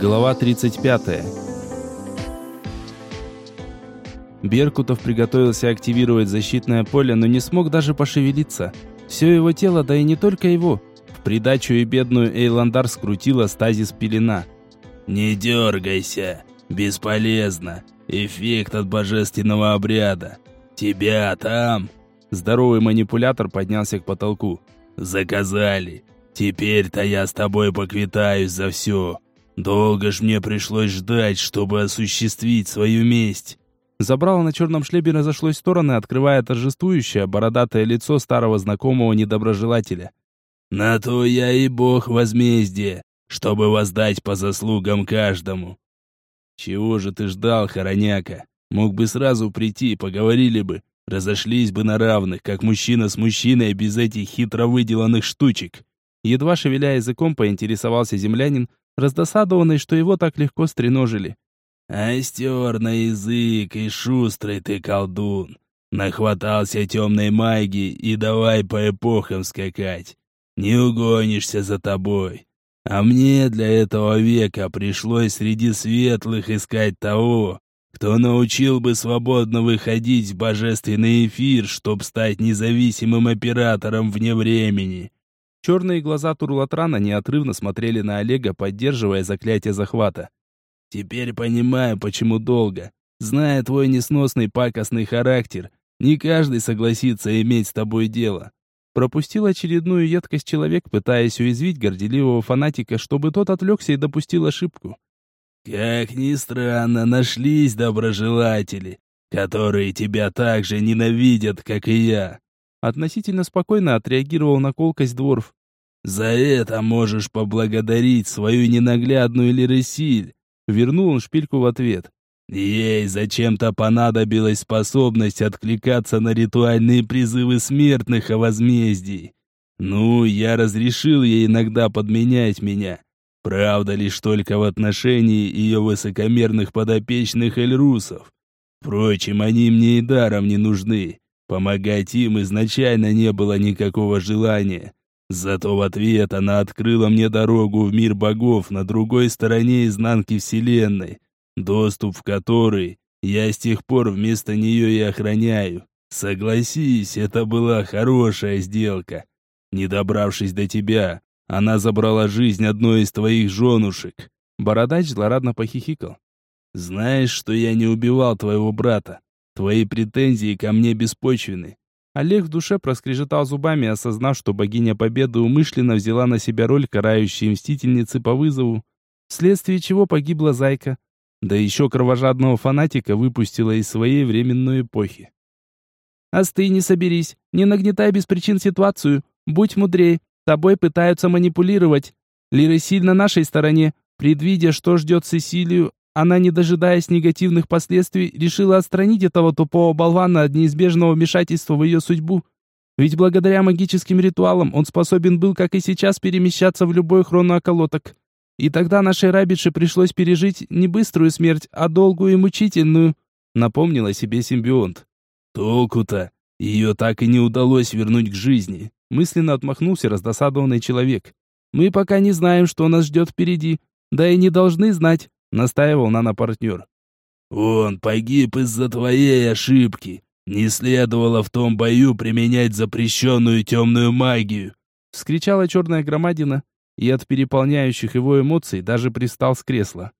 Глава 35. Беркутов приготовился активировать защитное поле, но не смог даже пошевелиться. Все его тело, да и не только его. В придачу и бедную Эйландар скрутила стазис пелена. «Не дергайся, бесполезно. Эффект от божественного обряда. Тебя там...» Здоровый манипулятор поднялся к потолку. «Заказали. Теперь-то я с тобой поквитаюсь за все. Долго ж мне пришлось ждать, чтобы осуществить свою месть». Забрало на черном шлеме разошлось в стороны, открывая торжествующее, бородатое лицо старого знакомого недоброжелателя. «На то я и бог возмездия, чтобы воздать по заслугам каждому». «Чего же ты ждал, хороняка? Мог бы сразу прийти, поговорили бы, разошлись бы на равных, как мужчина с мужчиной, без этих хитро выделанных штучек». Едва шевеля языком, поинтересовался землянин, раздосадованный, что его так легко стреножили. «Остер на язык и шустрый ты колдун. Нахватался темной магии и давай по эпохам скакать. Не угонишься за тобой. А мне для этого века пришлось среди светлых искать того, кто научил бы свободно выходить в божественный эфир, чтоб стать независимым оператором вне времени. Черные глаза Турлатрана неотрывно смотрели на Олега, поддерживая заклятие захвата. «Теперь понимаю, почему долго. Зная твой несносный пакостный характер, не каждый согласится иметь с тобой дело». Пропустил очередную едкость человек, пытаясь уязвить горделивого фанатика, чтобы тот отвлекся и допустил ошибку. «Как ни странно, нашлись доброжелатели, которые тебя так же ненавидят, как и я. Относительно спокойно отреагировал на колкость Дворф. «За это можешь поблагодарить свою ненаглядную Лиресиль!» Вернул он шпильку в ответ. Ей зачем-то понадобилась способность откликаться на ритуальные призывы смертных о возмездии. Ну, я разрешил ей иногда подменять меня. Правда, лишь только в отношении ее высокомерных подопечных эльрусов. Впрочем, они мне и даром не нужны. Помогать им изначально не было никакого желания. Зато в ответ она открыла мне дорогу в мир богов на другой стороне изнанки Вселенной, доступ в который я с тех пор вместо нее и охраняю. Согласись, это была хорошая сделка. Не добравшись до тебя, она забрала жизнь одной из твоих женушек. Бородач злорадно похихикал. Знаешь, что я не убивал твоего брата? Твои претензии ко мне беспочвены. Олег в душе проскрежетал зубами, осознав, что богиня Победы умышленно взяла на себя роль карающей мстительницы по вызову, вследствие чего погибла Зайка, да еще кровожадного фанатика выпустила из своей временной эпохи. «Остынь, не соберись, не нагнетай без причин ситуацию, будь мудрее, тобой пытаются манипулировать. Лиры сильно на нашей стороне, предвидя, что ждет Сесилию, она, не дожидаясь негативных последствий, решила отстранить этого тупого болвана от неизбежного вмешательства в ее судьбу. Ведь благодаря магическим ритуалам он способен был, как и сейчас, перемещаться в любой хронооколоток. И тогда нашей рабише пришлось пережить не быструю смерть, а долгую и мучительную, напомнила себе симбионт. Толку-то? Ее так и не удалось вернуть к жизни. Мысленно отмахнулся раздосадованный человек. Мы пока не знаем, что нас ждет впереди, да и не должны знать настаивал нано-партнер. «Он погиб из-за твоей ошибки. Не следовало в том бою применять запрещенную темную магию!» Вскричала черная громадина, и от переполняющих его эмоций даже пристал с кресла.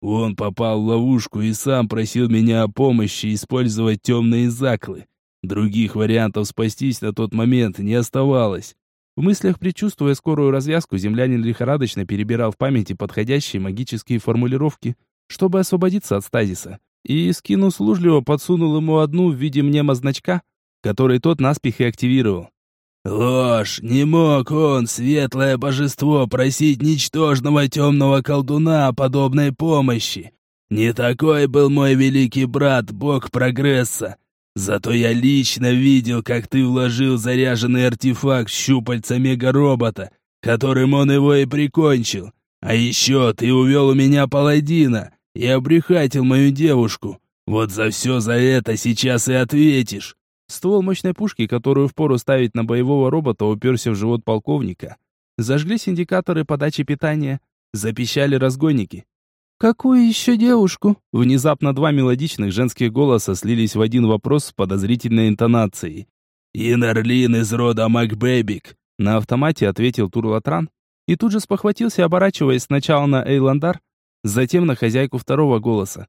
«Он попал в ловушку и сам просил меня о помощи использовать темные заклы. Других вариантов спастись на тот момент не оставалось. В мыслях, предчувствуя скорую развязку, землянин лихорадочно перебирал в памяти подходящие магические формулировки, чтобы освободиться от стазиса, и, скинув служливо, подсунул ему одну в виде мнемозначка, который тот наспех и активировал. «Ложь! Не мог он, светлое божество, просить ничтожного темного колдуна о подобной помощи! Не такой был мой великий брат, бог прогресса! Зато я лично видел, как ты вложил заряженный артефакт в щупальца мегаробота, которым он его и прикончил. А еще ты увел у меня паладина и обрехатил мою девушку. Вот за все за это сейчас и ответишь. Ствол мощной пушки, которую впору ставить на боевого робота, уперся в живот полковника. Зажглись индикаторы подачи питания. Запищали разгонники. «Какую еще девушку?» Внезапно два мелодичных женских голоса слились в один вопрос с подозрительной интонацией. «Инарлин из рода Макбебик», — на автомате ответил Турлатран, и тут же спохватился, оборачиваясь сначала на Эйландар, затем на хозяйку второго голоса.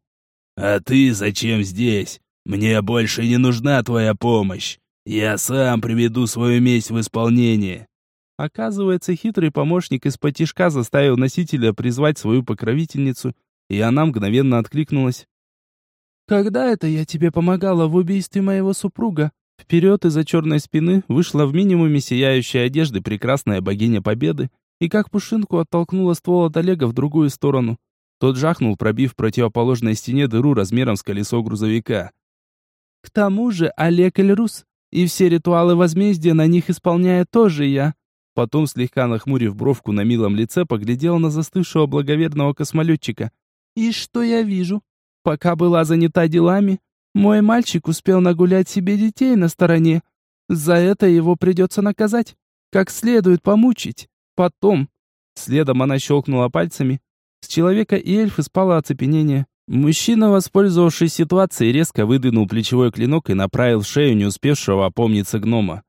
«А ты зачем здесь? Мне больше не нужна твоя помощь. Я сам приведу свою месть в исполнение». Оказывается, хитрый помощник из потишка заставил носителя призвать свою покровительницу, и она мгновенно откликнулась. «Когда это я тебе помогала в убийстве моего супруга?» Вперед из-за черной спины вышла в минимуме сияющей одежды прекрасная богиня Победы и как пушинку оттолкнула ствол от Олега в другую сторону. Тот жахнул, пробив противоположной стене дыру размером с колесо грузовика. «К тому же Олег Эльрус, и все ритуалы возмездия на них исполняю тоже я», Потом, слегка нахмурив бровку на милом лице, поглядел на застывшего благоверного космолетчика. «И что я вижу? Пока была занята делами, мой мальчик успел нагулять себе детей на стороне. За это его придется наказать, как следует помучить. Потом...» Следом она щелкнула пальцами. С человека и эльфы спало оцепенение. Мужчина, воспользовавшись ситуацией, резко выдвинул плечевой клинок и направил в шею не успевшего опомниться гнома.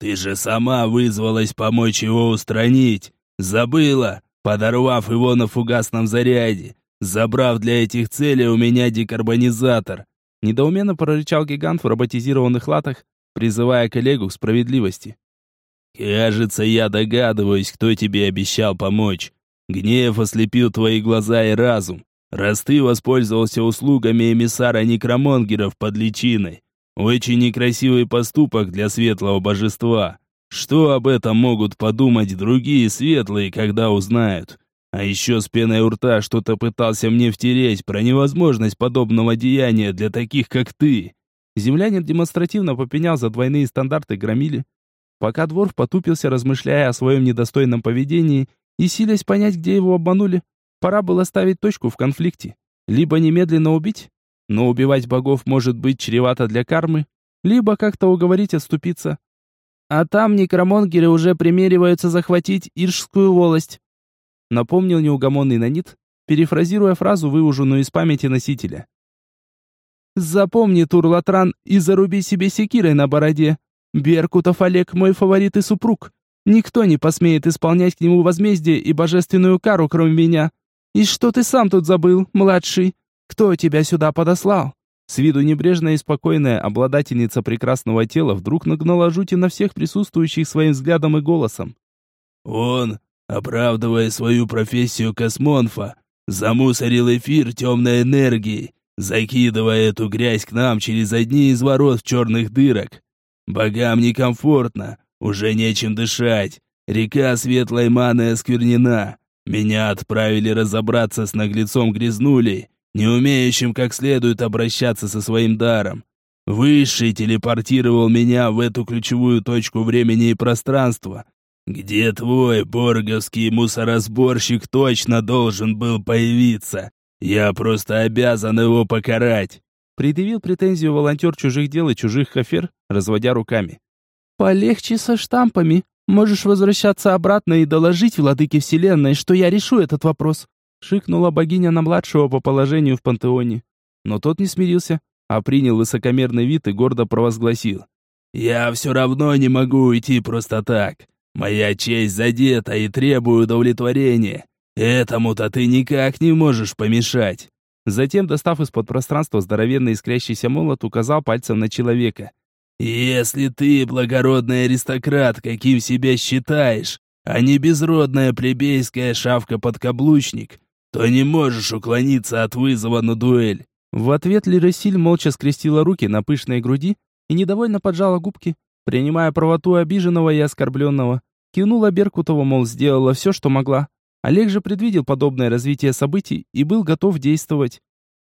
Ты же сама вызвалась помочь его устранить. Забыла, подорвав его на фугасном заряде. Забрав для этих целей у меня декарбонизатор. Недоуменно прорычал гигант в роботизированных латах, призывая коллегу к справедливости. «Кажется, я догадываюсь, кто тебе обещал помочь. Гнев ослепил твои глаза и разум, раз ты воспользовался услугами эмиссара некромонгеров под личиной. Очень некрасивый поступок для светлого божества. Что об этом могут подумать другие светлые, когда узнают? А еще с пеной у рта что-то пытался мне втереть про невозможность подобного деяния для таких, как ты. Землянин демонстративно попенял за двойные стандарты громили, пока Дворф потупился, размышляя о своем недостойном поведении и силясь понять, где его обманули. Пора было ставить точку в конфликте. Либо немедленно убить, но убивать богов может быть чревато для кармы, либо как-то уговорить отступиться. А там некромонгеры уже примериваются захватить Иршскую волость. Напомнил неугомонный Нанит, перефразируя фразу, выуженную из памяти носителя. «Запомни, Турлатран, и заруби себе секирой на бороде. Беркутов Олег мой фаворит и супруг. Никто не посмеет исполнять к нему возмездие и божественную кару, кроме меня. И что ты сам тут забыл, младший? Кто тебя сюда подослал?» С виду небрежная и спокойная обладательница прекрасного тела вдруг нагнала жути на всех присутствующих своим взглядом и голосом. «Он, оправдывая свою профессию космонфа, замусорил эфир темной энергией, закидывая эту грязь к нам через одни из ворот черных дырок. Богам некомфортно, уже нечем дышать, река светлой маны осквернена. Меня отправили разобраться с наглецом Грязнулей, не умеющим как следует обращаться со своим даром. Высший телепортировал меня в эту ключевую точку времени и пространства, где твой борговский мусоросборщик точно должен был появиться. Я просто обязан его покарать. Предъявил претензию волонтер чужих дел и чужих афер, разводя руками. Полегче со штампами. Можешь возвращаться обратно и доложить владыке вселенной, что я решу этот вопрос. Шикнула богиня на младшего по положению в пантеоне. Но тот не смирился, а принял высокомерный вид и гордо провозгласил. «Я все равно не могу уйти просто так. Моя честь задета и требую удовлетворения. Этому-то ты никак не можешь помешать». Затем, достав из-под пространства здоровенный искрящийся молот, указал пальцем на человека. «Если ты, благородный аристократ, каким себя считаешь, а не безродная плебейская шавка-подкаблучник, то не можешь уклониться от вызова на дуэль». В ответ Лиресиль молча скрестила руки на пышной груди и недовольно поджала губки, принимая правоту обиженного и оскорбленного. Кивнула Беркутова, мол, сделала все, что могла. Олег же предвидел подобное развитие событий и был готов действовать.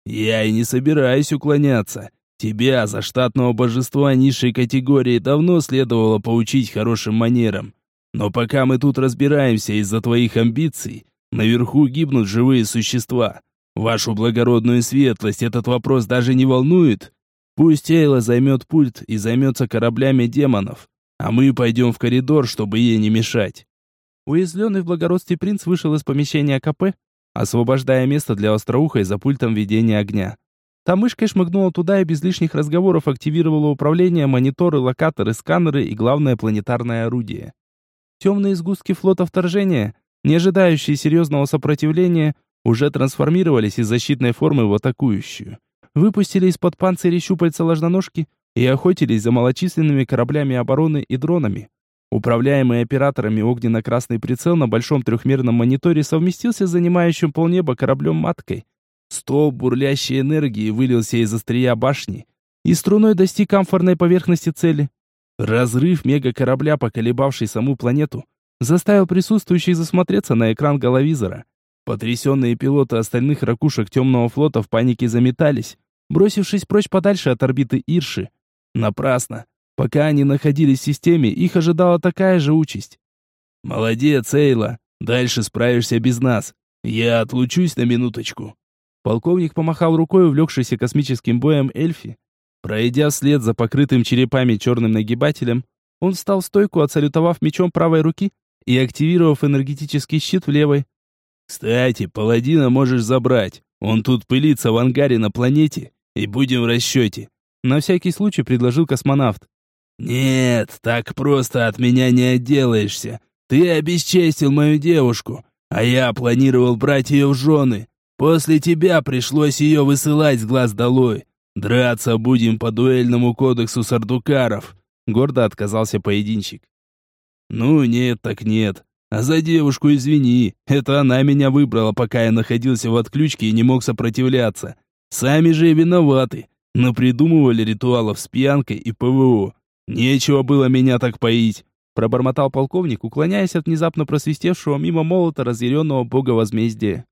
«Я и не собираюсь уклоняться. Тебя, за штатного божества низшей категории, давно следовало поучить хорошим манерам. Но пока мы тут разбираемся из-за твоих амбиций, Наверху гибнут живые существа. Вашу благородную светлость этот вопрос даже не волнует. Пусть Эйла займет пульт и займется кораблями демонов, а мы пойдем в коридор, чтобы ей не мешать. Уязвленный в благородстве принц вышел из помещения КП, освобождая место для остроухой за пультом ведения огня. Та мышкой шмыгнула туда и без лишних разговоров активировала управление, мониторы, локаторы, сканеры и главное планетарное орудие. Темные сгустки флота вторжения, не ожидающие серьезного сопротивления, уже трансформировались из защитной формы в атакующую. Выпустили из-под панцирей щупальца ложноножки и охотились за малочисленными кораблями обороны и дронами. Управляемый операторами огненно-красный прицел на большом трехмерном мониторе совместился с занимающим полнеба кораблем-маткой – Столб бурлящей энергии вылился из острия башни и струной достиг амфорной поверхности цели. Разрыв мегакорабля, поколебавший саму планету, заставил присутствующих засмотреться на экран головизора. Потрясенные пилоты остальных ракушек темного флота в панике заметались, бросившись прочь подальше от орбиты Ирши. Напрасно. Пока они находились в системе, их ожидала такая же участь. «Молодец, Эйла. Дальше справишься без нас. Я отлучусь на минуточку». Полковник помахал рукой увлекшийся космическим боем эльфи. Пройдя вслед за покрытым черепами черным нагибателем, он встал в стойку, отсалютовав мечом правой руки и активировав энергетический щит в левой. «Кстати, паладина можешь забрать. Он тут пылится в ангаре на планете, и будем в расчете», на всякий случай предложил космонавт. «Нет, так просто от меня не отделаешься. Ты обесчестил мою девушку, а я планировал брать ее в жены. После тебя пришлось ее высылать с глаз долой. Драться будем по дуэльному кодексу сардукаров. Гордо отказался поединщик. Ну нет, так нет. А за девушку извини. Это она меня выбрала, пока я находился в отключке и не мог сопротивляться. Сами же и виноваты. Но придумывали ритуалов с пьянкой и ПВО. Нечего было меня так поить. Пробормотал полковник, уклоняясь от внезапно просвистевшего мимо молота разъяренного бога возмездия.